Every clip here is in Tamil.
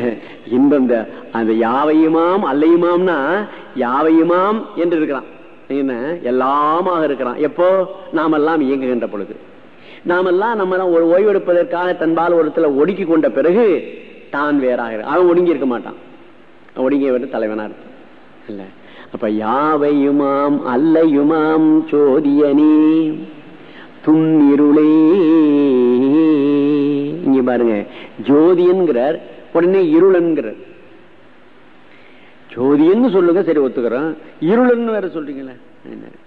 இன்பம் இந்த- அந்த யாவையுமாம் அல்லையுமாம்னா யாவையுமாம் என்று இருக்கிறான். என்ன? எல்லாமாக இருக்கிறான். எப்போ? நாமெல்லாம் இயங்குகின்ற பொழுது. நாமெல்லாம் நம்ம ஒரு ஓய்வெடுப்பதற்காக தன்பால் ஒரு ஒடுக்கி கொண்ட பிறகு தான் வேறாக அவன் ஒடுங்கி இருக்க மாட்டான். ஒடுங்கியவர் தலைவனா இருப்பான். இல்ல அப்ப யாவையுமாம் அல்லையுமாம் சோதியனே துன்னிருளே. இங்க பாருங்க. ஜோதியன்கிறார் உடனே இருளன்கிறார் ஜோதின்னு சொல்லுங்க சரி ஒத்துக்கிறோம். இருளன்னு வேற சொல்றீங்களா.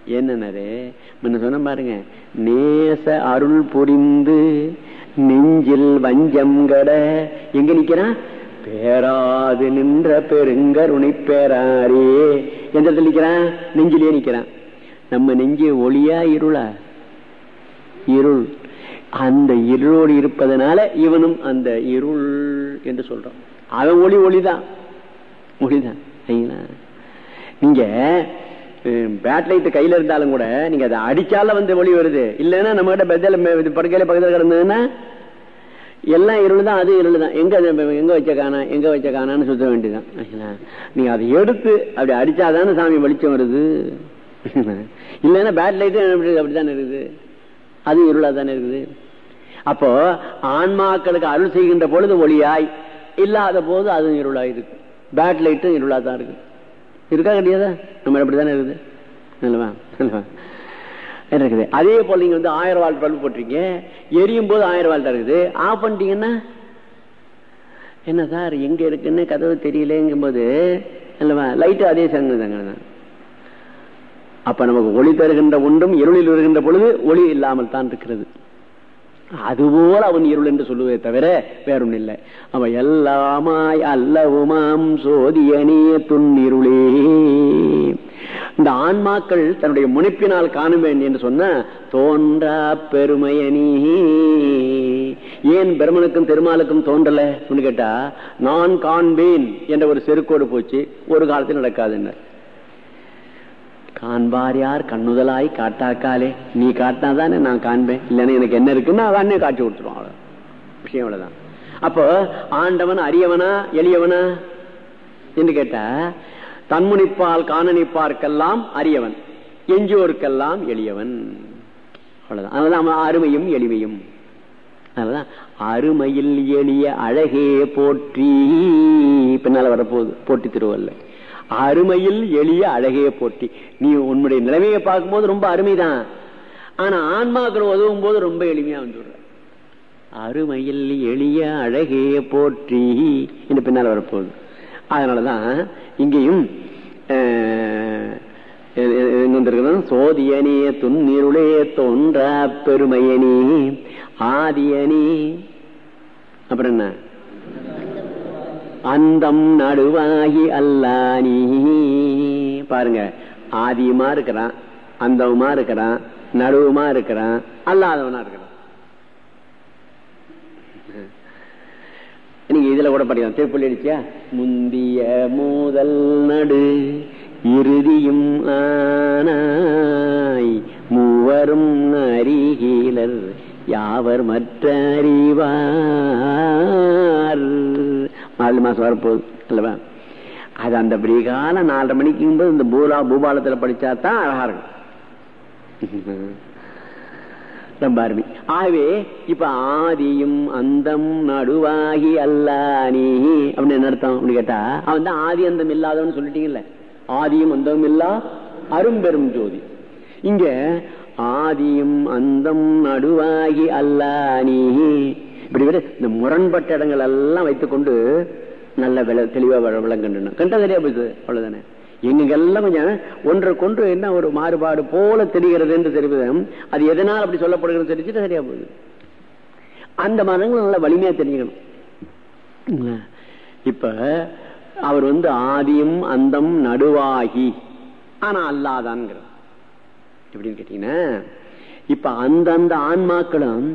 என்னன்னாரு முன்ன சொன்ன பாருங்க நேச அருள் புரிந்து நெஞ்சில் வஞ்சம் கட எங்க நிக்கிறான்? பேராது நின்ற பெருங்கருணை பேராரே. எந்த இடத்துல நிக்கிறான்? நெஞ்சிலே நிக்கிறான். நம்ம நெஞ்சு ஒளியா இருளா? இருள். அந்த இருளோடு இருப்பதனால இவனும் அந்த இருள் என்று சொல்றான் அவன் ஒளி ஒளிதான். ஒளிதான். சரிங்களா? நீங்க பேட்லைட் கையில இருந்தாலும் கூட நீங்க அதை அடிச்சால வந்து ஒளி வருது. இல்லைன்னா நம்ம கிட்ட பெத்தல படுக்கையில பக்கத்தில் கிடந்ததுன்னா எல்லாம் இருள் தான் அது இருள் தான் எங்க அது எங்க வச்ச காணா எங்க வச்ச காணான்னு சுத்த வேண்டியதுதான். சரிங்களா? நீங்க அதை எடுத்து அப்படி அடிச்சாதானே சாமி வெளிச்சம் வருது. இல்லைன்னா பேட் லைட்டு அப்படித்தானே இருக்குது. அது இருளா தானே இருக்குது. அப்போ ஆன்மாக்களுக்கு அருள் செய்கின்ற பொழுது ஒளியாய் இல்லாத போது அதுவும் இருளாய் இருக்கு பேட் லைட்டும் இருளா தான் இருக்கு இருக்கா கிடையாதா நம்ம அப்படித்தானே இருக்குது? நல்லவா நல்லவா இருக்குது? அதே போல நீங்க வந்து ஆயிரம் வால்ட் பல்பு போட்டிருக்கீங்க. எரியும் போது ஆயிரம் வால்ட் இருக்குது. ஆஃப் பண்ணிட்டீங்கன்னா என்ன சார் எங்க இருக்குன்னு கதவு தெரியலங்கும் போது லைட்டு அதே சங்கு தாங்க அப்ப நமக்கு ஒளி தருகின்ற ஒன்றும் இருளில் வருகின்ற பொழுது ஒளி இல்லாமல் தான் இருக்கிறது. அதுபோல அவன் இருள் என்று சொல்லுவதை தவிர வேறொன்னு இல்லை. அவன் எல்லாமாய் அல்லவுமாம் சோதியனே துன்னிருளே. இந்த ஆன்மாக்கள் தன்னுடைய முனைப்பினால் காண வேண்டும் என்று சொன்ன தோன்றா பெருமையனி ஏன் பிரம்மனுக்கும் திருமாலுக்கும் தோன்றல? கேட்டா நான் காண்பேன் என்ற ஒரு செருக்கோடு போச்சு. ஒரு காலத்தில் நடக்காதுன்னு காண்பார் யார் கண்ணுதலாய் காட்டாக்காலே. நீ காட்டினாதானே நான் காண்பேன். இல்லைன்னா எனக்கு என்ன இருக்குன்னு அவனே காட்சி கொடுத்துருவான் அவ்வளோ விஷயம் அவ்வளவுதான். அப்போ ஆண்டவன் அரியவனா எளியவனா? என்று கேட்டா தன்முனிப்பால் காணனிப்பார்க்கெல்லாம் அரியவன். எஞ்சியோருக்கெல்லாம் எளியவன். அவ்வளவுதான். அதனால அருமையும் எளிமையும். அதனாலதான் அருமையில் எளிய அழகே போற்றி. பின்னால வரப்போகுது. போட்டி திருவல்ல. அருமையில் எளிய அழகைய போட்டி. நீ உன்னுடைய நிலைமையை பார்க்கும்போது ரொம்ப அருமைதான். ஆனா ஆன்மாக்கள் உதவும் போது ரொம்ப எளிமையா வந்துடுற. அருமையில் எளிய அழகைய போற்றி என்று பின்னால் வரப்போகுது. அதனாலதான் இங்கேயும் சோதியனே துன்னிருளே தோன்ற பெருமையனே ஆதியனே. அப்புறம் என்ன? அந்தம் நடுவாகி அல்லானி பாருங்க ஆதியுமா இருக்கிறான் அந்தவுமா இருக்கிறான் நடுவுமா இருக்கிறான் அல்லாதவனா இருக்கிறான். நீங்க இதுல கூட படிக்கலாம். திருப்பள்ளி அடிச்சியா முந்திய மூதல் நடு இறுதியும் ஆனாய் மூவரும் அறிகீலர் யாவர் மற்ற அறிவார் நாலு மாசம் வரப்போகுது அல்லவா? அது அந்த கால நாலரை மணிக்கும் போது இந்த பூலா பூபாலத்துல படிச்சா தான் அழகா இருக்கும். ரொம்ப அருமை. ஆகவே இப்ப ஆதியும் அந்தம் நடுவாகி அல்லானி அப்படின்னு என்ன அர்த்தம் அப்படின்னு கேட்டா அவன் தான் ஆதி அந்தம் இல்லாதவன்னு சொல்லிட்டீங்கல்ல? ஆதியும் அந்தமும் இல்லா அரும்பெரும் ஜோதி. இங்க ஆதியும் அந்தம் நடுவாகி அல்லானி இப்படி இந்த முரண்பட்ட இடங்கள் எல்லாம் வைத்துக்கொண்டு நல்ல விள தெளிவா விளங்கணும் கண்ட தெரியா போகுது அவ்வளவுதானே. எங்கெல்லாம் கொஞ்சம் ஒன்றுக்கொன்று என்ன ஒரு மாறுபாடு போல தெரிகிறது என்று தெரிவது அது எதனால் அப்படி சொல்லப்படுகிறது தெரிஞ்சுட்டு சரியா போகுது. அந்த மரங்கள் நல்லா வலிமையா தெரிஞ்சுக்கணும். இப்ப அவர் வந்து ஆதியும் அந்தம் நடுவாகி ஆனா அல்லாதான்ங்கிற எப்படின்னு கேட்டீங்கன்னா இப்ப அந்தந்த ஆன்மாக்களும்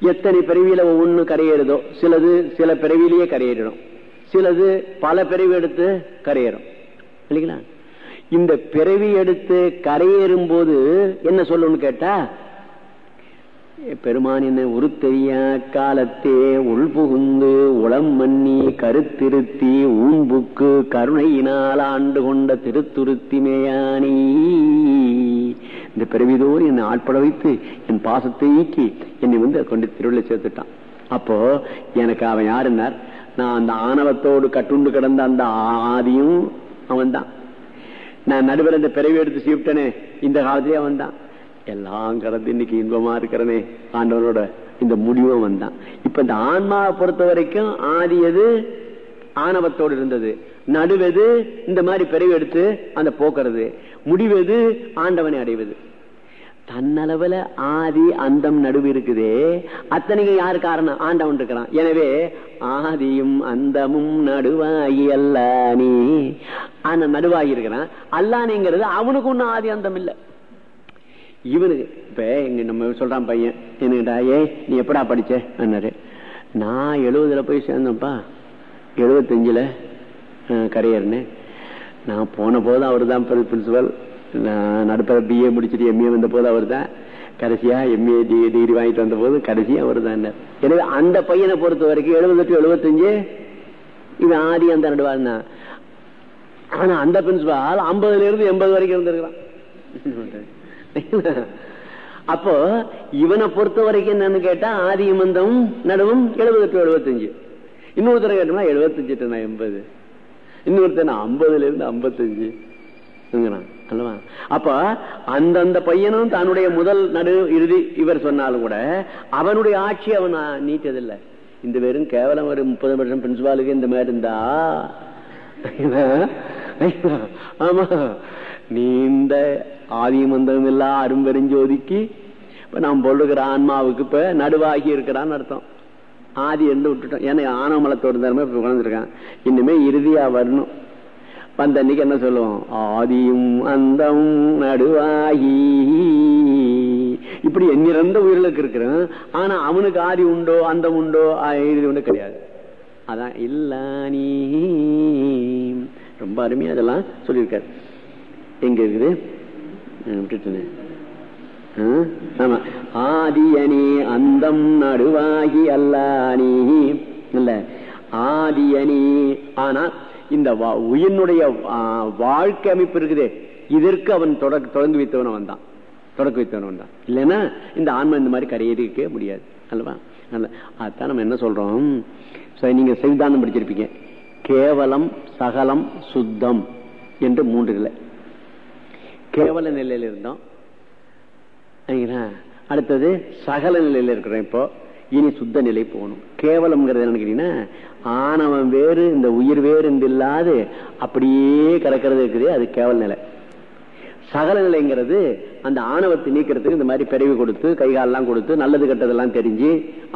எத்தனை பிறவியில ஒவ்வொன்னு கரையேறுதோ சிலது சில பிறவிலேயே கரையேறிடும். சிலது பல பிறவி எடுத்து கரையேறும். இல்லைங்களா? இந்த பிறவி எடுத்து கரையேறும் போது என்ன சொல்லணும்னு கேட்டா பெருமான் என்ன காலத்தே உள்புகுந்து உளம் மன்னி கருத்திருத்தி ஊம்புக்கு கருணையினால் ஆண்டு கொண்ட திருத்துருத்திமேயானி இந்த பிறவிதோடு என்னை ஆட்பட வைத்து என் பாசத்தை ஈக்கி என்னை வந்து கொண்டு திருவிழா சேர்த்துட்டான். அப்போ எனக்கு அவன் யாருன்னார்? நான் அந்த ஆணவத்தோடு கட்டுண்டு கிடந்த அந்த ஆதியும் அவன் தான் நான் நடுவில் இந்த பிறவி எடுத்து சீப்டனே இந்த காலத்திலே அவன் தான் எல்லாம் கடந்து இன்னைக்கு இன்பமா இருக்கிறனே ஆண்டவனோட இந்த முடிவும் வந்தான் இப்ப இந்த ஆன்மாவை பொறுத்த வரைக்கும் ஆதி எது? ஆணவத்தோடு இருந்தது. நடுவது? இந்த மாதிரி பிறவி எடுத்து அந்த போக்குறது. முடிவது? ஆண்டவனை அடைவது. தன்னளவுல ஆதி அந்தம் நடுவு இருக்குதே. அத்தனைக்கு யாரு காரணம்? ஆண்டவன் இருக்கிறான். எனவே ஆதியும் அந்தமும் நடுவாகி நீ. அந்த நடுவாகி இருக்கிறான். அல்லானிங்கிறது அவனுக்கு ஒன்னும் ஆதி அந்தம் இல்லை. இவனுக்கு இப்ப எங்க நம்ம சொல்றான் பையன் என்னடா ஏ நீ எப்படா படிச்ச? என்னாரு நான் எழுபதுல போய் சேர்ந்தேன்ப்பா. எழுபத்தஞ்சுல கரையர்னு நான் போன போது அவர் தான் பிரின்சிபல் நடுப்பற பிஏ முடிச்சுட்டு எம்ஏ வந்த போது அவர் தான் கடைசியா எம்ஏ டிகிரி வாங்கிட்டு வந்த போது கடைசியா அவர் தான் எனவே அந்த பையனை பொறுத்த வரைக்கும் எழுபது டு எழுபத்தஞ்சு இது ஆதி அந்த நடுவார் தான் ஆனா அந்த பிரின்சிபால் ஐம்பதுல இருந்து எண்பது வரைக்கும் இருந்திருக்கிறான். அப்போ இவனை பொறுத்த வரைக்கும் என்னன்னு கேட்டா ஆதி மந்தம் நடுவும் எழுபது டு எழுபத்தஞ்சு இன்னொருத்தர் கேட்டோம்னா எழுபத்தஞ்சு டு எண்பது. இன்னொருத்தர் ஐம்பதுல இருந்து ஐம்பத்தஞ்சு. அல்லவா அப்ப அந்தந்த பையனும் தன்னுடைய முதல் நடு இறுதி இவர் சொன்னாலும் கூட அவனுடைய ஆட்சி அவன் நீட்டதில்லை இந்த வெறும் கேவலம் ஒரு முப்பது வருஷம் பிரின்சிபாலுக்கு இந்த மாதிரி இருந்தா? ஆமா. நீண்ட ஆதிமந்தம் இல்லா அரும்பெருஞ்சோதிக்கு இப்ப நாம் பொழுகிற ஆன்மாவுக்கு இப்ப நடுவாகி இருக்கிறான்னு அர்த்தம். ஆதி என்று விட்டுட்டோம். ஏன்னா ஆனமலத்தோட தர்மம் இப்ப குழந்திருக்கான் இனிமே இறுதியா வரணும். வந்த அன்னைக்கு என்ன சொல்லுவோம்? ஆதியும் அந்தம் நடுவாகி. இப்படி எண்ணிறந்த உயிர்களுக்கு இருக்கிறான் ஆனா அவனுக்கு ஆதி உண்டோ அந்தம் உண்டோ இது ஒன்று கிடையாது. அதான் இல்ல நீ. ரொம்ப அருமையா அதெல்லாம் சொல்லியிருக்காரு. எங்க இருக்குது? விட்டுட்டேன் ஆமா. ஆதியனே அந்தம் நடுவாகி அல்லானி இல்ல. ஆதியனே ஆனா இந்த உயிரினுடைய வாழ்க்கை அமைப்பு இருக்குதே. இதற்கு அவன் தொடக்க தொடர்ந்து வைத்தவன் தான் தொடக்க வைத்தவன் தான் இல்லைன்னா இந்த ஆன்மா இந்த மாதிரி கரையேறிக்க முடியாது. அல்லவா? அதான் நம்ம என்ன சொல்றோம்? நீங்க செய்தானம் படிச்சிருப்பீங்க. கேவலம் சகலம் சுத்தம் என்று மூன்று நிலை. கேவல நிலையில இருந்தோம். அடுத்தது சகல நிலையில் இருக்கிறோம் இப்போ. இனி சுத்த நிலை போகணும். கேவலம்ங்கிறது என்ன கேட்டீங்கன்னா ஆணவம் வேறு இந்த உயிர் வேறு இல்லாது அப்படியே கிடக்கிறது இருக்குது அது கேவல நிலை. சகல நிலைங்கிறது அந்த ஆணவத்தை நீக்கிறதுக்கு இந்த மாதிரி பிறவி கொடுத்து கைகாலெல்லாம் கொடுத்து நல்லது கெட்டதெல்லாம் தெரிஞ்சு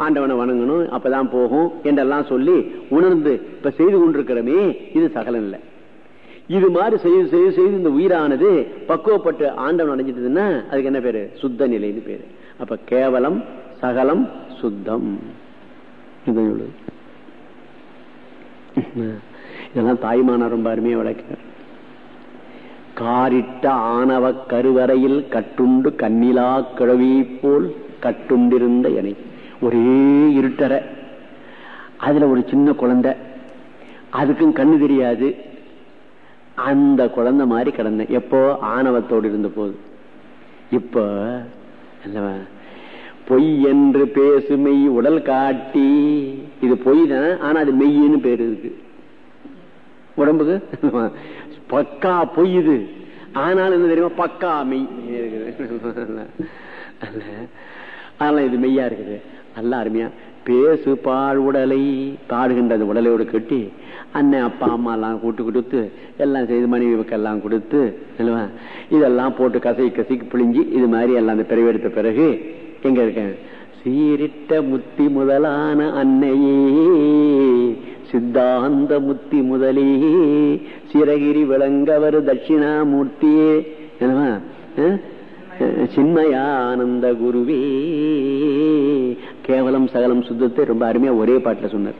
ஆண்டவனை வணங்கணும் அப்பதான் போகும் என்றெல்லாம் சொல்லி உணர்ந்து இப்ப செய்து கொண்டிருக்கிறோமே இது சகல நிலை. இது மாதிரி செய்து செய்து செய்து இந்த உயிரானது பக்குவப்பட்டு ஆண்டவன் அடைஞ்சிட்டதுன்னா அதுக்கு என்ன பேரு? சுத்த நிலைன்னு பேரு. அப்ப கேவலம் சகலம் சுத்தம். இதெல்லாம் தாய்மானார் ரொம்ப அருமையா விளக்கிறார் காரிட்ட ஆணவ கருவறையில் கட்டுண்டு கண்ணிலா கிழவி போல் கட்டுண்டிருந்த எனை ஒரே இருட்டற. அதுல ஒரு சின்ன குழந்தை. அதுக்கும் கண்ணு தெரியாது. அந்த குழந்தை மாதிரி கிடந்தேன். எப்போ? ஆணவத்தோடு இருந்த போது இப்போ அல்லவா பொய் என்று பேசு மெய் உடல் காட்டி. இது பொய் தான் ஆனா அது மெய்யின்னு பேர் இருக்கு. உடம்புக்கு? பக்கா பொய் இது. ஆனாலும் என்ன தெரியுமா? பக்கா மெய். இருக்குது. அதனால இது மெய்யா இருக்குது. நல்ல அருமையா பேசு பாழ் உடலை பாடுகின்றது உடலையோடு கட்டி அண்ணன் அப்பா அம்மா எல்லாம் கூட்டு கொடுத்து எல்லாம் செய்து மனைவிக்கெல்லாம் கொடுத்து இதெல்லாம் போட்டு கசை கசைக்கு பிழிஞ்சு இது மாதிரி எல்லாம் அந்த பிறவெடுத்த பிறகு எங்க இருக்கேன் சீரிட்ட முத்தி முதலான அன்னையே சித்தாந்த முத்தி முதலே சிறகிரி விளங்கவர் தட்சிணாமூர்த்தியே சின்மயானந்த குருவே. கேவலம் சகலம் சுத்தத்தை ரொம்ப அருமையா ஒரே பாட்டில் சொன்னார்.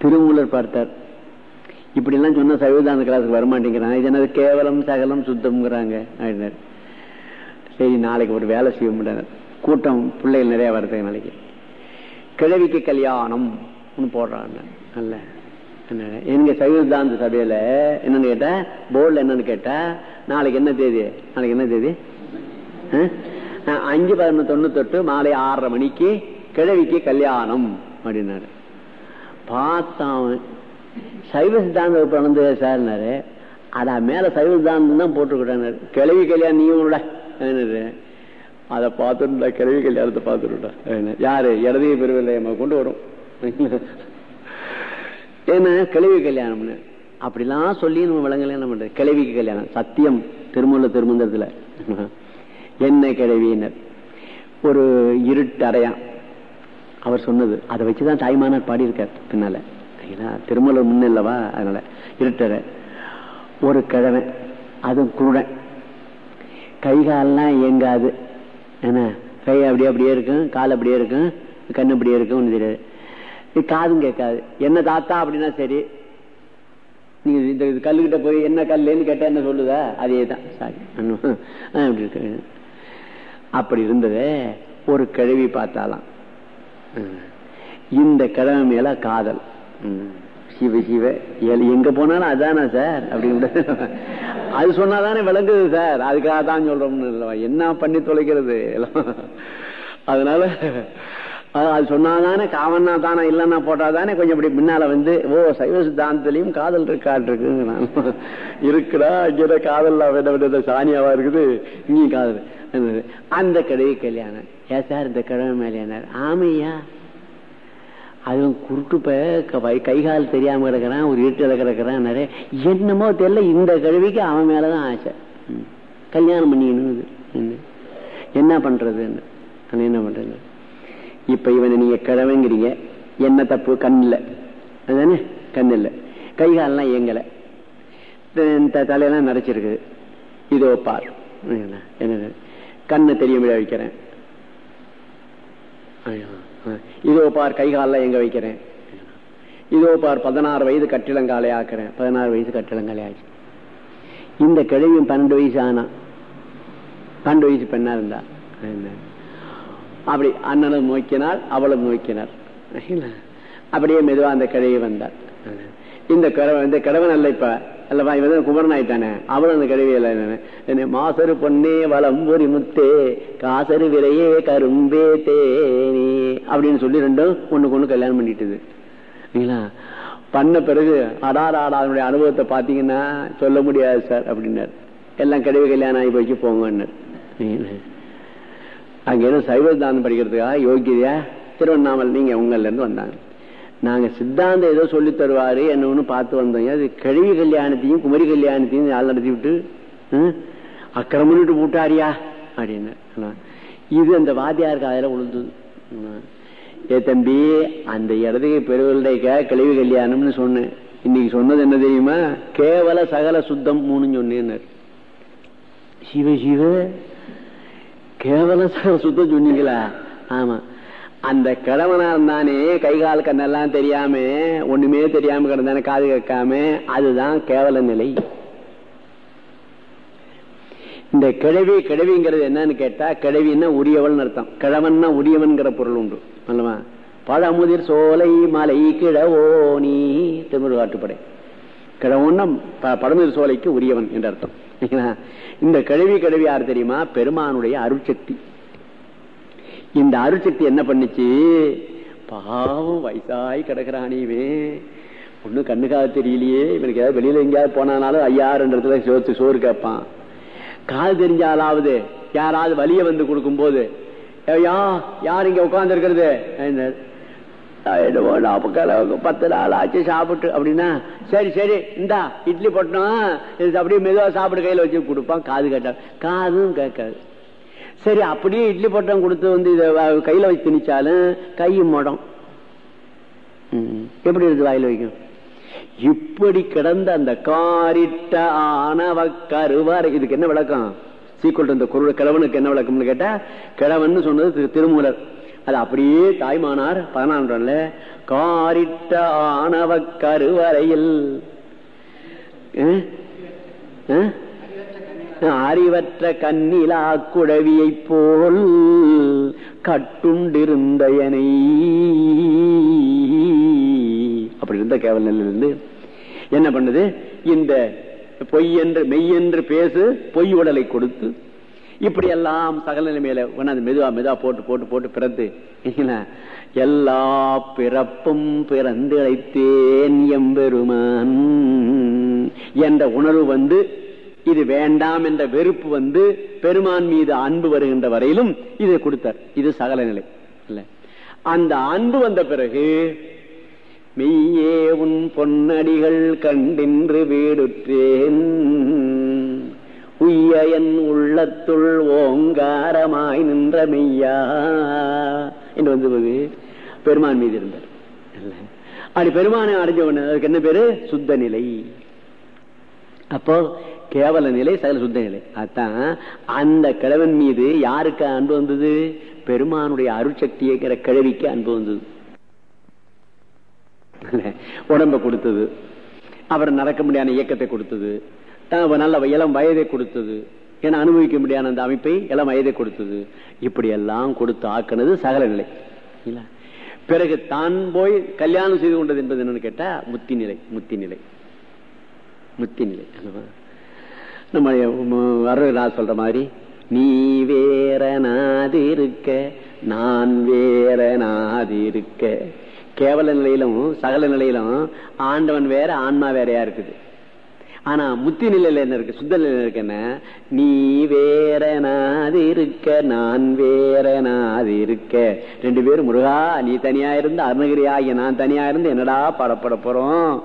திருமூலர் பார்த்தார். இப்படி எல்லாம் சொன்ன சைவதான கிளாஸுக்கு வரமாட்டேங்கிறாங்க இது என்னது? கேவலம் சகலம் சுத்தம்ங்கிறாங்க அப்படின்னாரு. சரி நாளைக்கு ஒரு வேலை செய்ய முடியாது கூட்டம் பிள்ளைகள் நிறைய வருது நாளைக்கு கிழவிக்கு கல்யாணம் போடுறாங்க. அல்ல எங்க சைவதாந்த சபையில. என்னன்னு கேட்டா? போர்டில் என்னன்னு கேட்டா நாளைக்கு என்ன தேதி? நாளைக்கு என்ன தேதி? அஞ்சு பதினொன்று தொண்ணூத்தெட்டு மாலை ஆறரை மணிக்கு கிழவிக்கு கல்யாணம் அப்படின்னாரு. பார்த்தான். சைவ சித்தாந்த வகுப்பு நடந்து சார்னாரு. அதான் மேல சைவ சித்தாந்தம் தான் போட்டுக்கிட்டாரு கிழவி கல்யாணம் நீயும் அதை பார்த்துட்டா கிழவி கல்யாணத்தை பார்த்துட்டா யாரு? இடதைய பெருவில்லை கொண்டு வரும். ஏன்னா கிழவி கல்யாணம்னு. அப்படிலாம் சொல்லி நம்ம விலங்கல என்ன? பண்றது கிழவிக்கு கல்யாணம். சத்தியம். திருமூல திருமந்தத்துல என்ன கிழவினர் ஒரு இருட்டறையான் அவர் சொன்னது. அதை வச்சுதான் தாய்மானார் பாடியிருக்கார் பின்னால. திருமூலர் முன்னல்லவா அதனால. இருட்டற ஒரு கிழவன். அதுவும் குருடன். கை காலெல்லாம் இயங்காது என்ன? கை அப்படியே அப்படியே இருக்கும் கால் அப்படியே இருக்கும் கண் அப்படியே இருக்கும் ஒன்று தெரியாது. காதும் கேட்காது. என்ன தாத்தா அப்படின்னா சரி நீங்க இந்த கல்லுகிட்ட போய் என்ன கல்லுன்னு கேட்டா என்ன சொல்லுதா அதே தான் சாரி அப்படி இருக்கு. அப்படி இருந்தது ஒரு கிழவி பார்த்தாலாம். இந்த கிழமை மேல காதல். சிவ சிவ. எங்க போனாலும் அதானா சார்? அப்படி அது சொன்னாதானே விளங்குது சார். அதுக்காக தான் சொல்றோம்னு என்ன பண்ணி தொலைக்கிறது? அதனால அது சொன்னாதானே காவன்னா தானே இல்லைன்னா போட்டாதானே கொஞ்சம் இப்படி முன்னால வந்து ஓ சைவ சித்தாந்தத்திலையும் காதல் இருக்காட்டு இருக்குடா இங்க காதல் விட சாணியாவா இருக்குது. இங்கேயும் காதல். அந்த கடையை கல்யாணம். ஏன் சார் இந்த கடவுள் மேலே ஆமையா? அதுவும் குருட்டு கை கால் தெரியாம கிடக்குறான் ஒரு இருட்டில் கிடக்கிறான் நிறைய. என்னமோ தெரியல இந்த கழுவிக்கு அவன் மேலதான் ஆசை. கல்யாணம் பண்ணிக்கணும் என்ன பண்றது என்ன பண்றது? இப்ப இவனை நீங்க கிழவங்கிறீங்க. என்ன தப்பு? கண் அதுதானே கண் இல்ல கை காலெல்லாம் தலையெல்லாம் நிறைச்சிருக்குது இதோ பார் என்ன? கண்ணை தெரிய முடியாது வைக்கிறேன் இதோ பார் கை எங்க வைக்கிறேன். இதோ பார் பதினாறு வயது கட்டிடங்காலை ஆக்குறேன். பதினாறு வயசு கட்டிடங்காலை ஆச்சு. இந்த கிழவியும் பன்னெண்டு வயசு ஆனா பன்னெண்டு வயசு பெண்ணா இருந்தா? அப்படி அண்ணனும் நோக்கினார் அவளும் நோக்கினார். அப்படியே மெதுவா அந்த கிழவி வந்தார். இந்த கிழவன் இந்த கிழவன் அல்ல இப்ப. அல்லவா இவன் குமரன் ஆயிட்டானே அவளும் அந்த கிழவி என்ன மாசரு பொன்னே வளம் ஒரு முத்தே காசரு விரையே கரும்பே தேனி அப்படின்னு சொல்லி ரெண்டும் ஒண்ணுக்கு ஒண்ணு கல்யாணம் பண்ணிட்டுது. பண்ண பிறகு அடார் ஆடாதனுடைய அனுபவத்தை பாத்தீங்கன்னா சொல்ல முடியாது சார் அப்படின்னாரு. எல்லாம் கழிவு கல்யாணம் ஆகி போய்க்கு போங்கன்னு அங்க என்ன சைவதானம் படிக்கிறதுக்காக யோகியதையா திருவண்ணாமல் நீங்க உங்கள்ல இருந்து வந்தாங்க. நாங்க சித்தாந்தம் ஏதோ சொல்லி தருவாரு என்ன ஒண்ணு பார்த்து வந்தோம். அது கழிவு கல்யாணத்தையும் குமரி கல்யாணத்தையும் ஆள் நடத்தி விட்டு அக்கிரமிட்டு போட்டாரியா? அப்படின்னு. இது அந்த வாத்தியாருக்கு அதில் உளுந்தது ஏ தம்பி அந்த இடத்துக்கு பெருவருடைய கழிவு கல்யாணம்னு சொன்னேன் இன்னைக்கு சொன்னது என்ன தெரியுமா? கேவல சகல சுத்தம் மூணு சொன்னேன் சிவ சிவ கேவல சகல சுத்தம் சொன்னீங்களா? ஆமா. அந்த கிழவனா இருந்தானே கை கால் கண்ணெல்லாம் தெரியாம ஒண்ணுமே தெரியாம கிடந்தானே காது கேட்காம அதுதான் கேவல நிலை. இந்த கிழவி கிழவிங்கிறது என்னன்னு கேட்டா கிழவின்னா உரியவள் அர்த்தம். கிழவன்னா உரியவன்கிற பொருள் உண்டு. அல்லவா? பழமுதிர் சோலை மலை கிழவோனி திருமுருக காட்டுப்படை. கிழவன்னா பழமுதிர் சோலைக்கு உரியவன் என்ற அர்த்தம். இந்த கிழவி கிழவி யார் தெரியுமா? பெருமானுடைய அருட்சக்தி. இந்த அருட்சக்தி என்ன பண்ணுச்சு? பாவம் வயசாய் கிடக்கிறானே ஒண்ணு கண்ணுக்காக தெரியலையே. இவனுக்கு ஏதாவது வெளியில எங்கேயாவது போனாலும் ஐயா சோத்து சோறு கேட்பான். கால் தெரிஞ்சாலாவது யாராவது வலிய வந்து கொடுக்கும் போது யா யார் இங்க உட்கார்ந்து இருக்கிறது பத்து நாள் ஆச்சு சாப்பிட்டு. அப்படின்னா சரி சரி இந்தா இட்லி போட்டோம் இது அப்படியே மெதுவா சாப்பிட்டு கையில வச்சு கொடுப்பான். காது கேட்டான் காதும் கேட்காது. சரி அப்படியே இட்லி பட்டம் கொடுத்து வந்து இதை கையில வச்சு திணிச்சாலும் கையும் மடம். எப்படி இருக்கு வாயில வைக்கும்? இப்படி கிடந்த அந்த காரிட்ட ஆனவ கருவார். இதுக்கு என்ன விளக்கம்? சீக்கிரம் இந்த குரல் கிழவனுக்கு என்ன விளக்கம்னு கேட்டா கிழவன் சொன்னது திருமூலர். அது அப்படியே தாய்மானார் பதினான்குல காரிட்ட ஆணவ கருவறையில் அறிவற்ற கண்ணிலா குடவியைப் போல் கட்டுண்டிருந்தயனை. அப்படி இருந்த கேவல நிலையிலிருந்து என்ன பண்ணுது? இந்த பொய் என்று மெய் என்று பேசு பொய் உடலை கொடுத்து இப்படி எல்லாம் சகல நிலைமையில கொண்டாந்து மெதுவா மெதுவா போட்டு போட்டு போட்டு பிறந்து எல்லா பிறப்பும் பிறந்து அழைத்தேன் எம்பெருமான். என்ற உணர்வு வந்து இது வேண்டாம் என்ற வெறுப்பு வந்து பெருமான் மீது அன்பு வருகின்ற வரையிலும் இதை கொடுத்தார். இது சகல நிலை. அந்த அன்பு வந்த பிறகு மெய்யே உன் பொன்னடிகள் கண்டின்று வீடுற்றேன். உய்ய என் உள்ளத்துள் ஓங்காரமாய் நின்ற மெய்யா. என்று வந்து பெருமான் மீது இருந்தார். அப்படி பெருமானை அடைஞ்சவன அதுக்கு என்ன பேரு? சுத்த நிலை. அப்போ கேவல நிலை சகல சுத்த நிலை. அதான் அந்த கிழவன் மீது யாருக்கு அன்பு வந்தது? பெருமானுடைய அருட்சக்திங்கிற கிழவிக்கு அன்பு வந்தது. உடம்ப கொடுத்தது. அவர் நடக்க முடியாத இயக்கத்தை கொடுத்தது. நல்ல இளம் வயதை கொடுத்தது. என அனுபவிக்க முடியாத அந்த அமைப்பை இளம் வயதை கொடுத்தது. இப்படி எல்லாம் கொடுத்து ஆக்கினது சகல நிலை. பிறகு தான் போய் கல்யாணம் செய்து கொண்டது என்பது என்னன்னு கேட்டா முத்தி நிலை முத்தி நிலை முத்தி நிலை நம்ம வரலாறு சொல்ற மாதிரி நீ வேற நாதிருக்க நான் வேற நாதிருக்க. கேவல நிலையிலும் சகல நிலையிலும் ஆண்டவன் வேற ஆன்மா வேறையா இருக்குது. ஆனா முத்தி நிலையில என்ன இருக்கு? சுத்த நிலையில இருக்கு என்ன? நீ வேற நாது இருக்க நான் வேற நாது இருக்க ரெண்டு பேரும் முருகா நீ தனியா இருந்து அருணகிரி ஆகிய நான் தனியா இருந்து என்னடா படப்பட போறோம்?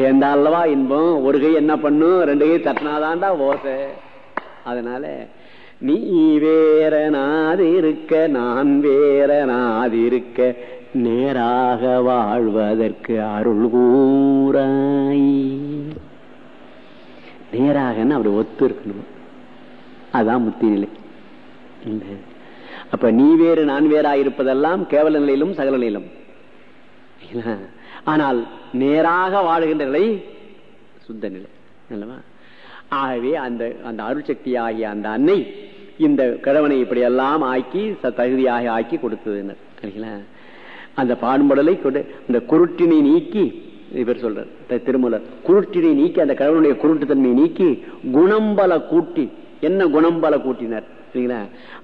சேர்ந்தாலவா இன்பம்? ஒரு கை என்ன பண்ணும்? ரெண்டு கை தட்டினாதான்டா ஓசை. அதனால நீ வேற நாதி இருக்க நான் வேற நாதிருக்க நேராக வாழ்வதற்கு அருள் கூறாய். நேராகன்னு அப்படி ஒத்து இருக்கணும். அதான் முத்தி நிலை. அப்ப நீ வேறு நான் வேறா இருப்பதெல்லாம் கேவல நிலையிலும் சகல நிலையிலும். ஆனால் நேராக வாழுகின்ற நிலை சுத்த நிலை. அல்லவா ஆகவே அந்த அந்த அருள்சக்தி ஆகிய அந்த அன்னை இந்த கிழவனை இப்படியெல்லாம் ஆக்கி தகுதியாக ஆக்கி கொடுத்தது அந்த பாடுபடலை கொண்டு இந்த குருட்டினை நீக்கி இவர் சொல்றார் திருமலர். குருட்டினை நீக்கி அந்த கடவுளுடைய குருட்டு தன்மையை நீக்கி குணம்பல கூட்டி என்ன குணம்பல கூட்டினர்? சரிங்களா?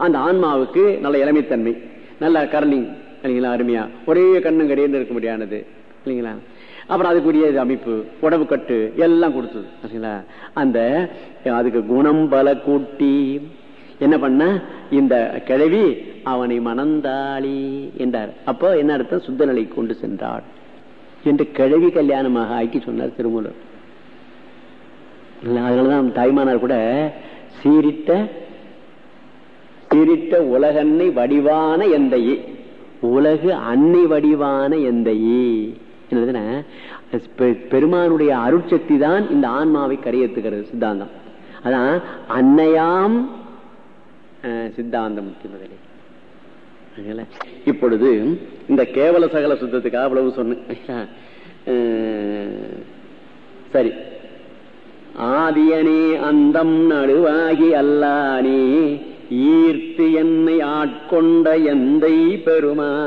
அந்த ஆன்மாவுக்கு நல்ல இளமைத்தன்மை நல்ல கரலிங் சரிங்களா அருமையா? ஒரே கண்ணும் கிடையாது இருக்க முடியானது இல்லைங்களா அப்புறம் அதுக்குரிய அமைப்பு உடம்பு கட்டு எல்லாம் கொடுத்தது. சரிங்களா? அந்த அதுக்கு குணம் பல கூட்டி என்ன பண்ண? இந்த கிழவி அவனை மணந்தாளி என்றார். அப்போ என்ன அர்த்தம்? சுத்தநிலை கொண்டு சென்றாள். என்று கிழவி கல்யாணமாக ஆக்கி சொன்னார் திருமூலர். அதனாலதான் தாய்மானார் கூட சீரிட்ட சீரிட்ட உலகன்னை வடிவான எந்தையே உலகு அன்னை வடிவான எந்தையே பெருமானுடைய அருட்சக்தி தான் இந்த ஆன்மாவை கரையேற்றுகிறது சித்தாந்தம். அதான் அன்னையாம் சித்தாந்தம் முதலே இப்பொழுது இந்த கேவல சகல சுத்தத்துக்காக அவ்வளவு சொன்ன சரி. ஆதியனே அந்தம் நடுவாகி அல்லானே ஈர்த்து என்னை ஆட்கொண்ட எந்தை பெருமானி.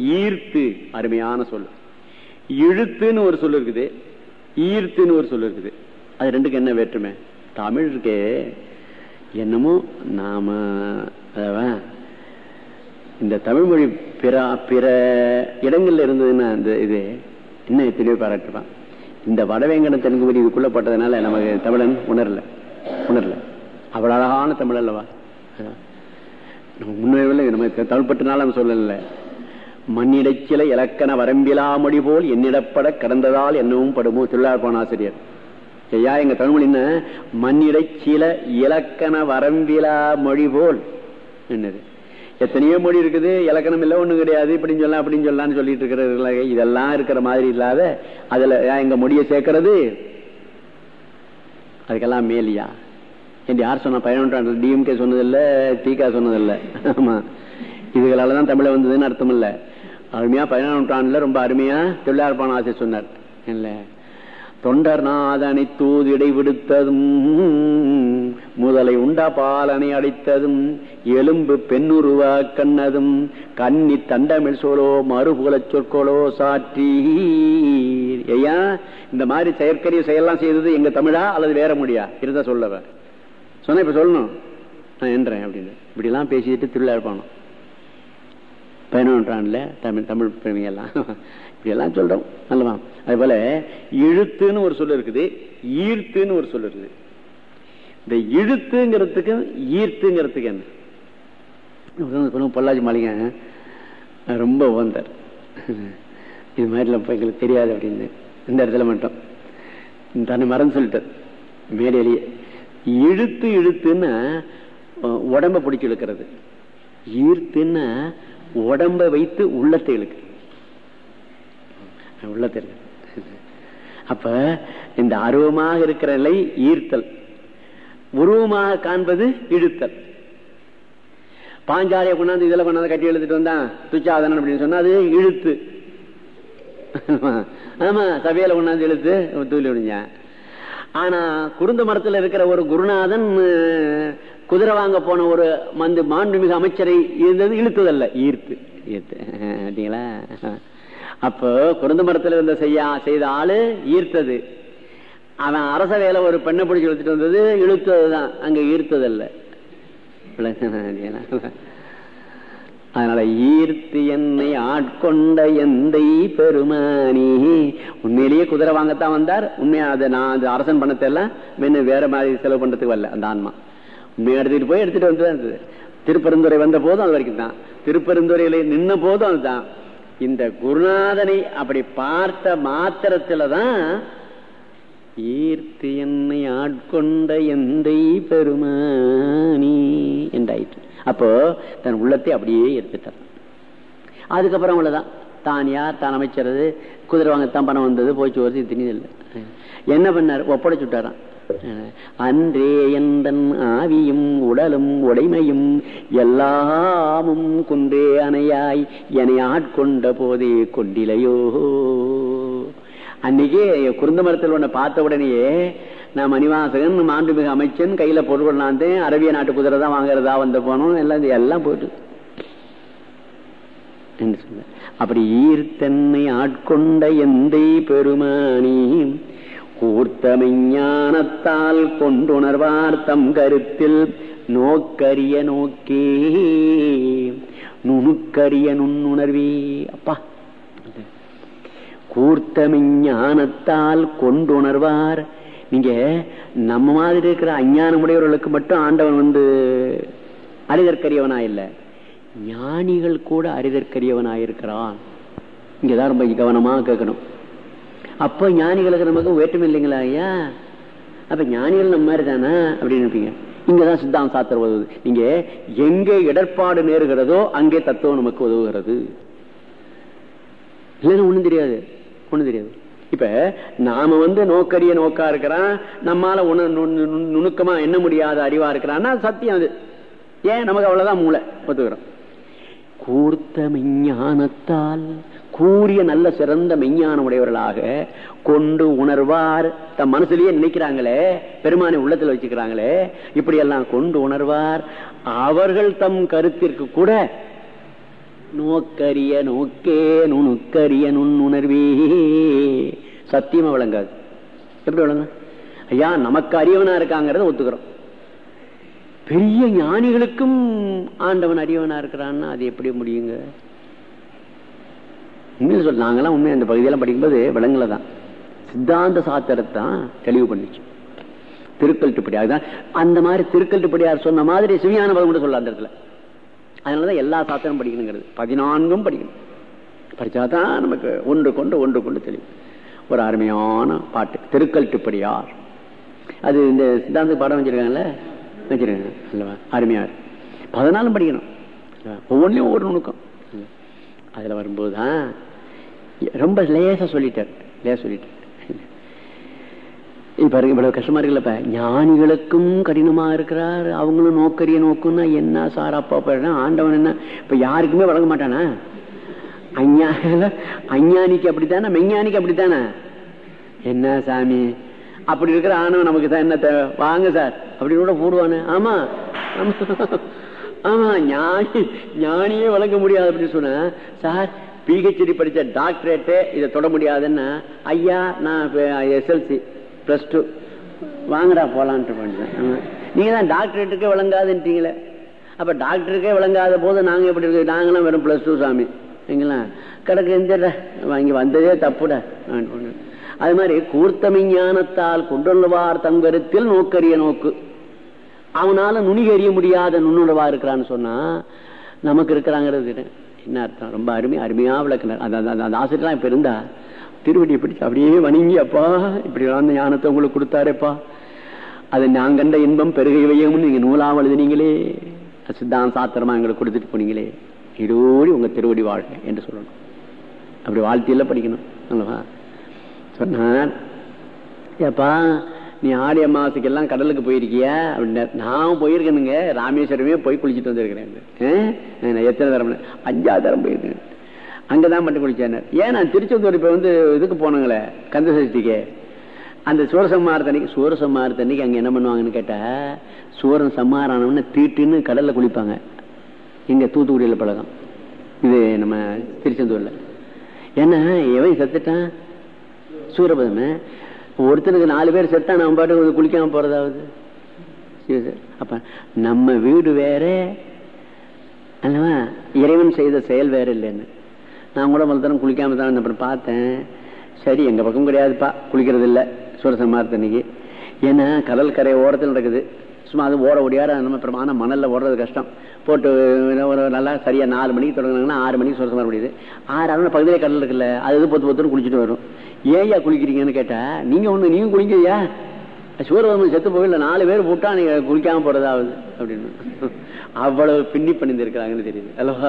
ஈர்த்து அருமையான சொல். இழுத்துன்னு ஒரு சொல் இருக்குது. ஈர்த்துன்னு ஒரு சொல் இருக்குது. அது ரெண்டுக்கு என்ன வேற்றுமை? தமிழ் இருக்கே. என்னமோ நாம இந்த தமிழ் மொழி பிற பிற இடங்கள்ல இருந்ததுன்னா அந்த இது என்ன தெளிவு பாராட்டுவான் இந்த வடவேங்கடம் தெலுங்கு மொழி இதுக்குள்ளப்பட்டதுனால நமக்கு தமிழன் உணரல. உணரல. அவ்வளவு அழகான தமிழ் அல்லவா? நம்ம முன்னே நம்ம தமிழ் நம்ம சொல்லல மண்ணிடைச்சில இலக்கண வரம்பிலா மொழி போல் என்னிடப்பட கடந்ததால் என்னவும் படுமோ திருவிழாப்பான ஆசிரியர். ஐயா எங்க தமிழ் என்ன? மண்ணிடச்சில இலக்கண வரம்பிலா மொழி போல் என்னது? எத்தனையோ மொழி இருக்குது இலக்கணம் இல்லை ஒண்ணும் கிடையாது இப்படின்னு சொல்லலாம் அப்படின்னு சொல்லலாம்னு சொல்லிட்டு இருக்கிற இதெல்லாம் இருக்கிற மாதிரி இல்லாத அதுல எங்க மொழியை சேர்க்கறது அதுக்கெல்லாம் மேலியா என்று யார் சொன்னா பதினொன்றாண்டு டிஎம்கே சொன்னதில்ல டிகா சொன்னதில்ல. ஆமா. இதுகளாலதான் தமிழை வந்ததுன்னு அர்த்தம் இல்லை அருமையா பதினொன்றாண்டுல ரொம்ப அருமையா தொழிலாளர்பான ஆசை சொன்னார். இல்ல. தொண்டர்நாதனை தூது விடுத்ததும் முதலை உண்ட பாலனை அடித்ததும் எலும்பு பெண்ணுருவா கண்ணதும் கன்னி தண்டமிழ் சோலோ மறுபுகழச் சொற்களோ சாற்றி ஐயா இந்த மாதிரி செயற்கரிய செயலாம் செய்தது எங்க தமிழா அல்லது வேற மொழியா? இருந்தா சொல்லவ சொன்னா இப்ப சொல்லணும். நான் என்றேன் அப்படின்னு. இப்படி எல்லாம் பேசிட்டு திருவிழா இருப்பானோ? பதினொன்றாண்டுல தமிழ் தமிழ் பெருமையெல்லாம். இப்படி எல்லாம் சொல்றோம். அல்லவா அது போல இழுத்துன்னு ஒரு சொல் இருக்குது. ஈர்த்துன்னு ஒரு சொல் இருக்குது. இந்த இழுத்துங்கிறதுக்கு ஈர்த்துங்கிறதுக்கு என்ன? பொள்ளாச்சி மாளிகை. ரொம்ப உகந்தார் இது மாதிரிலாம் இப்போ எங்களுக்கு தெரியாது அப்படின்னு. இந்த இடத்துல மட்டும். தன்னை மறந்து சொல்லிட்டார் மேலேயே இழுத்து இழுத்துன்னா உடம்ப பிடிச்சி இழுக்கிறது. ஈர்த்துன்னா உடம்ப வைத்து உள்ளத்தை இழுக்கு உள்ளத்தை இருக்கு அப்ப இந்த அருவமாக இருக்கிற நிலை ஈர்த்தல். உருவமாக காண்பது இழுத்தல். பாஞ்சாலிய கொண்டாந்து இதில் கொண்டாந்து கட்டி எழுதிட்டு வந்தான் துச்சாதனன் அப்படின்னு சொன்னா அது இழுத்து. ஆமா சபையில கொண்டாந்து இழுத்து தூளி விடுஞ்சான் ஆனா குருந்த மரத்தில் இருக்கிற ஒரு குருநாதன் குதிரை வாங்க போன ஒரு மந்து மாண்புமிகு அமைச்சரை இருந்தது இழுத்ததல்ல ஈர்த்து ஈர்த்து. அப்படிங்களா அப்போ குருந்த மரத்தில் இருந்த செய்யா செய்த ஆளு ஈர்த்தது. அவன் அரச வேலை ஒரு பெண்ணை பிடிச்சி இழுத்துட்டு வந்தது இழுத்ததுதான் அங்க ஈர்த்ததல்ல. அதனால ஈர்த்து என்னை ஆட்கொண்ட எந்தை பெருமானி உண்மையிலேயே குதிரை வாங்கத்தான் வந்தார். உண்மையா அதை நான் அது அரசன் பண்ணத்தெல்லாம் எல்லாம் வேற மாதிரி செலவு பண்றதுக்கு வரல அந்த ஆன்மா. உண்மையை எடுத்துட்டு போய் எடுத்துட்டு வந்துதான் இருந்தது. திருப்பெருந்துறை வந்த போதும் அது வரைக்கும் தான். திருப்பெருந்துறையிலே நின்ன போதும் அதுதான் இந்த குருநாதனை அப்படி பார்த்த மாத்திரத்துலதான் ஈர்த்து என்னை ஆட்கொண்ட எந்தை பெருமானி என்றாயிற்று. அப்போ தன் உள்ளத்தை அப்படியே எடுத்துட்டார் அதுக்கப்புறம் அவ்வளவுதான். தான் யார் தான் அமைச்சரது குதிரை வாங்கத்தான் பணம் வந்தது போச்சு வருது திணிதில்லை என்ன பண்ணார்? ஒப்படைச்சுட்டாரான் அன்றே எந்தன் ஆவியும் உடலும் உடைமையும் எல்லாமும் குன்றே அணையாய் என்னை ஆட்கொண்ட போதே கொண்டிலையோ. அன்னைக்கு குருந்த மரத்தில் உன்னை பார்த்த உடனேயே நான் மணிவாசகன் மாண்புமிகு அமைச்சன் கையில பொருள் கொண்டாந்தேன் அரபிய நாட்டு குதிரை தான் வாங்குறதா வந்து போனோம் எல்லாம் எல்லாம் போயிட்டு. அப்படி ஈர்த்தன்னை ஆட்கொண்ட எந்தை பெருமானி கூர்த்தமைஞானத்தால் கொண்டுணர்வார் தம் கருத்தில் நோக்கரிய நோக்கே நுணுக்கரிய நுண்ணுணர்வே. அப்பா. கூர்த்தமிஞானத்தால் கொண்டுணர்வார் நீங்க நம்ம மாதிரி இருக்கிற அஞ்ஞானமுடையவர்களுக்கு மட்டும் ஆண்டவன் வந்து அறிதற்கரியவனா இல்ல ஞானிகள் கூட அறிதற்கரியவனாயிருக்கிறான். இங்கதான் ரொம்ப கவனமா கேட்கணும். அப்ப ஞானிகளுக்கு நமக்கு வேற்றுமை இல்லைங்களா ஐயா? அப்ப ஞானிகள் நம்ம மாதிரி தானே அப்படின்னு இருப்பீங்க இங்கதான் சித்தாந்த சாத்திரம் உதவுது நீங்க எங்கே இடர்பாடு நேருகிறதோ அங்கே தத்துவம் நமக்கு உதவுகிறது. இல்லைன்னு ஒண்ணும் தெரியாது. ஒண்ணும் தெரியாது. இப்ப நாம வந்து நோக்கரிய நோக்கா இருக்கிறான் நம்மால நுணுக்கமா என்ன முடியாத அறிவா இருக்கிறான்னா சத்தியம் அது. ஏன்? நமக்கு அவ்வளவுதான் மூளை. ஒத்துக்கிறோம். கூர்த்த மெஞ்ஞானத்தால் கூறிய நல்ல சிறந்த மெஞ்ஞான உடையவர்களாக கொண்டு உணர்வார். தம் மனசுலயே நினைக்கிறாங்களே பெருமானை உள்ளத்தில் வச்சுக்கிறாங்களே இப்படி எல்லாம் கொண்டு உணர்வார். அவர்கள் தம் கருத்திற்கு கூட நோக்கரிய நோக்கே நுணுக்கரிய நுண்ணுணர்வே. சத்தியமா விளங்காது. எப்படி விளங்க ஐயா நமக்கு அறியவனா இருக்காங்கிறத ஒத்துக்கிறோம். பெரிய ஞானிகளுக்கும் ஆண்டவன் அறியவனா இருக்கிறான்னா அது எப்படி முடியுங்க? உண்மையில சொல்ல நாங்கெல்லாம் உண்மையை அந்த பகுதியெல்லாம் படிக்கும்போது விலங்குல தான். சித்தாந்த சாத்திரத்தை தான் தெளிவு பண்ணிச்சு. திருக்கல்ட்டுப்படி அதுதான் அந்த மாதிரி திருக்கல்ட்டுப்படியார் சொன்ன மாதிரி சிவியான பதம் கூட சொல்ல அந்த இடத்துல. அதனாலதான் எல்லா சாத்திரம் படிக்கணுங்கிறது. பதினான்கும் படிக்கணும். படிச்சாதான் நமக்கு ஒன்று கொண்டு ஒன்று கொண்டு தெரியும். ஒரு அருமையான பாட்டு. திருக்கல்ட்டுப்படியார் அது இந்த சித்தாந்த பாடம் வச்சிருக்காங்கல்ல? வச்சிருக்காங்க. அல்லவா? அருமையார் பதினாலும் படிக்கணும். ஒவ்வொன்றையும் ஒவ்வொரு நுணுக்கம். அதுல வரும்போதுதான் ரொம்ப லேசா சொல்லிட்டார். லேசா சொல்லிட்டார். இப்ப இவ்வளவு கஷ்டமா இருக்குல்ல இப்ப. ஞானிகளுக்கும் கடினமா இருக்கிறார். அவங்களும் நோக்கரிய நோக்குன்னா என்ன சார் அப்பா போயிடா ஆண்டவன் என்ன? இப்ப யாருக்குமே வழங்க மாட்டானா? அஞ்ஞா அஞ்ஞானிக்கு அப்படித்தானே மெஞ்ஞானிக்கு அப்படித்தானே? என்ன சாமி? அப்படி இருக்கிற ஆணவன் நமக்கு தான் என்ன தேவை? வாங்க சார். அப்படின்னு கூட போடுவானு. ஆமா. ஆமா. ஆமா ஞானி ஞானியே வழங்க முடியாது அப்படின்னு சொன்ன சார் பிஹெச்டி படிச்ச டாக்டரேட்டு இதை தொட முடியாதுன்னா ஐயா நான் எஸ்எல்சி பிளஸ் டூ வாங்கடா போலான்ட்டு பண்ணிட்டேன் நீங்கள் தான் டாக்டரேட்டுக்கே விளங்காதுன்ட்டீங்களே. அப்போ டாக்டருக்கே விளங்காத போது நாங்கள் எப்படி இருக்கு நாங்களாம் வெறும் பிளஸ் டூ சாமி. சரிங்களா கிடக்கு எந்த வாங்கி வந்ததே தப்புடா. அது மாதிரி கூர்த்தமிஞானத்தால் கொண்டுள்ளவார் தங்கருத்தில் நோக்கரிய நோக்கு. அவனால நுனிக அறிய முடியாத நுண்ணுணர்வா இருக்கிறான்னு சொன்னா நமக்கு இருக்கிறாங்கிறது என்ன அர்த்தம்? ரொம்ப அருமை அருமையா விளக்குனர். அந்த- அந்த ஆசிரியர்லாம் இப்ப இருந்தா திருவடியை பிடிச்சு அப்படியே வணங்கி அப்பா இப்படி அந்த ஞானத்தை உங்களுக்கு கொடுத்தாரேப்பா. அது நான் கண்ட இன்பம் பெருகை வையம்னு நீங்க நூலாக எழுதினீங்களே. சித்தாந்த சாத்திரமா எங்களுக்கு கொடுத்துட்டு போனீங்களே. இதோடி உங்க திருவடி வாழ்க என்று சொல்லணும். அப்படி வாழ்த்தியெல்லாம் படிக்கணும் அல்லவா? சொன்னார் ஏப்பா நீ ஆடி அமாவாசைக்கு எல்லாம் கடலுக்கு போயிருக்கியா? அப்படின்னா நான் போயிருக்கேனுங்க. ராமேஸ்வரமே போய் குளிச்சுட்டு வந்திருக்கிறேன். ஆ? நான் எத்தனை தரம் அஞ்சாவது தரம் போயிருக்கேன். அங்கதான் மட்டும் குளிச்சேன் ஏன் நான் திருச்செந்தூர் இப்ப வந்து இதுக்கு போனாங்களே கந்த சஷ்டிக்கு அந்த சூரசம்மாரத்தன்னைக்கு சூரசம்மாரத்தன்னைக்கு அங்க என்ன பண்ணுவாங்கன்னு கேட்டா சூரன் சம்மாரானவன்னு தீட்டுன்னு கடல்ல குளிப்பாங்க. இங்க தூத்துக்குடியில பழகம் இது நம்ம திருச்செந்தூர்ல. ஏன்னா எவன் செத்துட்டான்? சூரபதம. ஒருத்தனுக்கு நாலு பேர் செத்தா நம்ம பாட்டுக்கு குளிக்காம போறதாவது? சரி, சரி. அப்ப நம்ம வீடு வேற அல்லவா? இறைவன் செய்த செயல் வேற இல்லைன்னு. நான் கூட மலத்தனம் குளிக்காம தான் அப்புறம் பார்த்தேன் சரி எங்க பக்கம் கிடையாதுப்பா. குளிக்கிறது இல்லை சூரசம்மாரத்தன்னைக்கு ஏன்னா கடல் கரை ஓரத்தில் நடக்குது. சும்மா அது ஓட ஓடியார நம்ம பிரமான மணலில் ஓடுறது கஷ்டம். போட்டு ஒரு நல்லா சரியா நாலு மணிக்கு தொடங்கினாங்கன்னா ஆறு மணிக்கு சுரசமாக முடியுது. ஆறு ஆறு பகுதியிலே கடல் இருக்குல்ல அது இது பொத்து பொத்துன்னு குளிச்சுட்டு வரும். ஏன்யா குளிக்கிறீங்கன்னு கேட்டால் நீங்கள் ஒன்று நீங்கள் குளிங்கய்யா சூரவர்மன் செத்து போகல நாலு பேர் போட்டால் நீங்கள் குளிக்காமல் போகிறதாவது அப்படின்னு. அவ்வளவு பின்னி பண்ணிருக்கிறாங்கன்னு தெரியுது. அல்லவா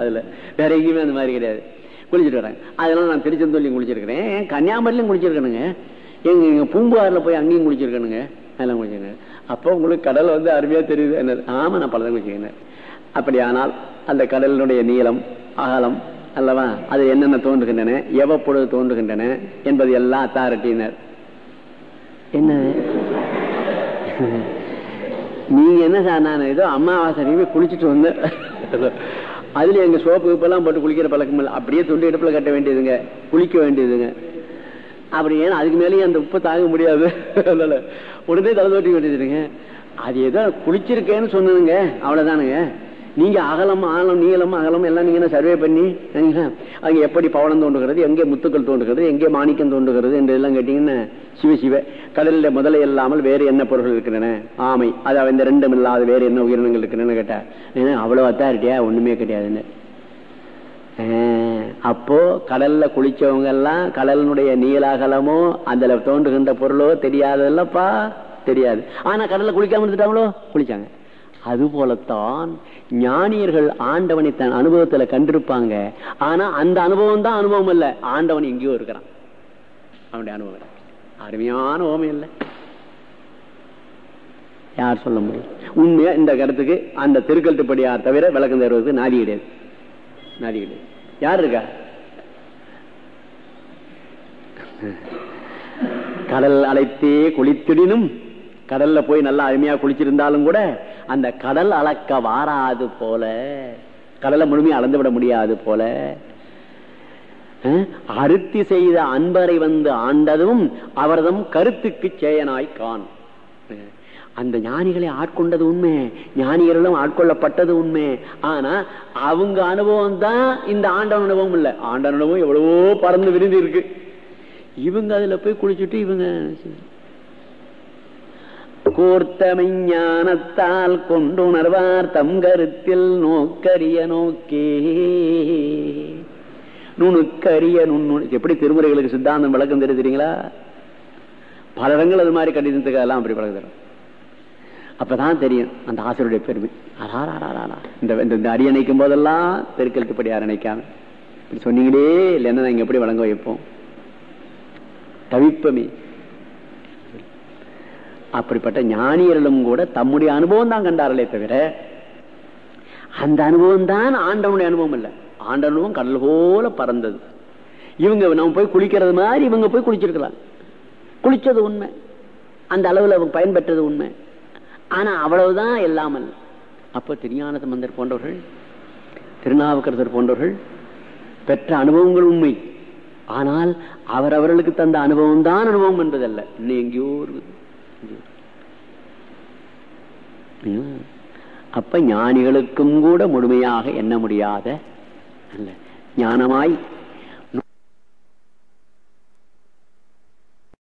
அதுல. வேற எங்கேயுமே அந்த மாதிரி கிடையாது. குளிச்சுட்டு வராங்க அதெல்லாம் நான் திருச்செந்தூர்லையும் குளிச்சிருக்கிறேன். கன்னியாகுமரிலையும் குளிச்சிருக்கணுங்க. எங்க எங்க பூம்புகார்ல போய் அங்கேயும் குளிச்சிருக்கணுங்க. அதெல்லாம் குளிச்சிருக்கேன். அப்போ உங்களுக்கு கடல் வந்து அருமையா தெரியுது. என்ன ஆமா நான் பலதான் குளிச்சிருக்கேன். அப்படியானால் அந்த கடலினுடைய நீளம் அகலம் அல்லவா? அது என்னென்ன தோன்றுகின்றன? எவ்வப்பொழுது தோன்றுகின்றன? என்பது எல்லாம் அத்தாரிட்டியினர் என்ன நீங்க என்ன சார் நான் ஏதோ அம்மாவாசை போய் குளிச்சுட்டு வந்தேன் அதுல எங்க சோப்பு இப்பெல்லாம் போட்டு குளிக்கிற பழக்கம் இல்லை. அப்படியே துண்டு இடுப்புல கட்ட வேண்டியதுங்க. குளிக்க வேண்டியதுங்க. அப்படி ஏன்னா அதுக்கு மேலேயும் அந்த உப்பை தாங்க முடியாது. உடனே தலை தோட்டி வேண்டியதுங்க. அது ஏதோ குளிச்சிருக்கேன்னு சொன்னதுங்க. அவ்வளவுதானுங்க. நீங்க அகலம் ஆழம் நீளம் அகலம் எல்லாம் நீங்க சர்வே பண்ணி அங்க எப்படி பவளம் தோன்றுகிறது எங்கே முத்துக்கள் தோன்றுகிறது எங்கே மாணிக்கம் தோன்றுகிறது என்று எல்லாம் கேட்டீங்கன்னா சிவ சிவ. கடலில் முதலை இல்லாமல் வேறு என்ன பொருள்கள் இருக்கின்றன? ஆமை. அது இந்த ரெண்டும் இல்லாத வேறு என்ன உயிரினங்கள் இருக்கின்றன கேட்டா ஏன்னா அவ்வளவு அத்தாரிட்டியா ஒண்ணுமே கிடையாதுன்னு. அப்போ கடல்ல குளிச்சவங்க எல்லாம் கடலினுடைய நீலாகலமோ அதுல தோன்றுகின்ற பொருளோ தெரியாதல்லப்பா தெரியாது. ஆனா கடல்ல குளிக்காம இருந்துட்டாங்களோ? குளிச்சாங்க. அது போலத்தான் ஞானியர்கள் ஆண்டவனை தன் அனுபவத்துல கண்டிருப்பாங்க. ஆனா அந்த அனுபவம் தான் அனுபவம் இல்ல. ஆண்டவன் எங்கேயோ இருக்கிறான். அவனுடைய அனுபவம் அருமையான ஓமை இல்லை. யார் சொல்ல முடியும்? உண்மையா இந்த கருத்துக்கு அந்த திருக்கல்ட்டுப்படியார் தவிர விளக்கம் தருவதற்கு நாதி கிடையாது. நாதி கிடையாது. யார் இருக்கா? கடல் அழைத்தே குளித்திடினும் கடல்ல போய் நல்லா அருமையா குளிச்சிருந்தாலும் கூட அந்த கடல் அளக்க வாராது போல கடலை முழுமையை அளந்து விட முடியாது போல அஹ், அருத்தி செய்த அன்பரை வந்து ஆண்டதும் அவரதும் கருத்துக்கு சேயனாய் கான் அந்த ஞானிகளை ஆட்கொண்டது உண்மை ஞானிகளும் ஆட்கொள்ளப்பட்டது உண்மை. ஆனா அவங்க அனுபவம் தான் இந்த ஆண்டவன் அனுபவம் இல்ல. ஆண்டவன் அனுபவம் எவ்வளவோ பறந்து விரிந்து இருக்கு இவங்க அதுல போய் குளிச்சுட்டு இவங்க கோர்த்தமிஞானத்தால் கொண்டுணர்வார் தம் கருத்தில் நோக்கரிய நோக்கே. நுணுக்கரிய நுண்ணு எப்படி திருமுறைகளுக்கு சித்தாந்தம் விளக்கம் தெரிஞ்சுறீங்களா பல இடங்கள் அது மாதிரி கண்டிதத்துக்கெல்லாம் அப்படி விளக்கம் தரும். அப்பதான் தெரியும் அந்த ஆசிரியருடைய பெருமை. இந்த இந்த- இந்த அடி அணைக்கும் போதெல்லாம் தெருக்கெழுத்துப்படி அரணைக்காம இப்படி சொன்னீங்களே இல்லைன்னா நாங்க எப்படி வழங்க வைப்போம்? தவிப்பமே. அப்படிப்பட்ட ஞானியர்களும் கூட தம்முடைய அனுபவம் தான் கண்டார்களே தவிர அந்த அனுபவம் தான் ஆண்டவனுடைய அனுபவம் இல்லை. ஆண்ட அனுபவம் கடல் போல பறந்தது. இவங்க நம்ம போய் குளிக்கிறது மாதிரி இவங்க போய் குளிச்சிருக்கலாம். குளிச்சது உண்மை. அந்த அளவில் அவங்க பயன்பெற்றது உண்மை. ஆனா அவ்வளவுதான் இல்லாமல் அப்ப திருஞான சம்பந்தர் போன்றவர்கள் திருநாவுக்கரசர் போன்றவர்கள் பெற்ற அனுபவங்கள் உண்மை. ஆனால் அவர் அவர்களுக்கு தந்த அனுபவம் தான் அனுபவம் என்பதல்ல. இன்னும் எங்கேயோ இருக்குது. அப்ப ஞானிகளுக்கும் கூட முழுமையாக எண்ண முடியாத அல்ல. ஞானமாய்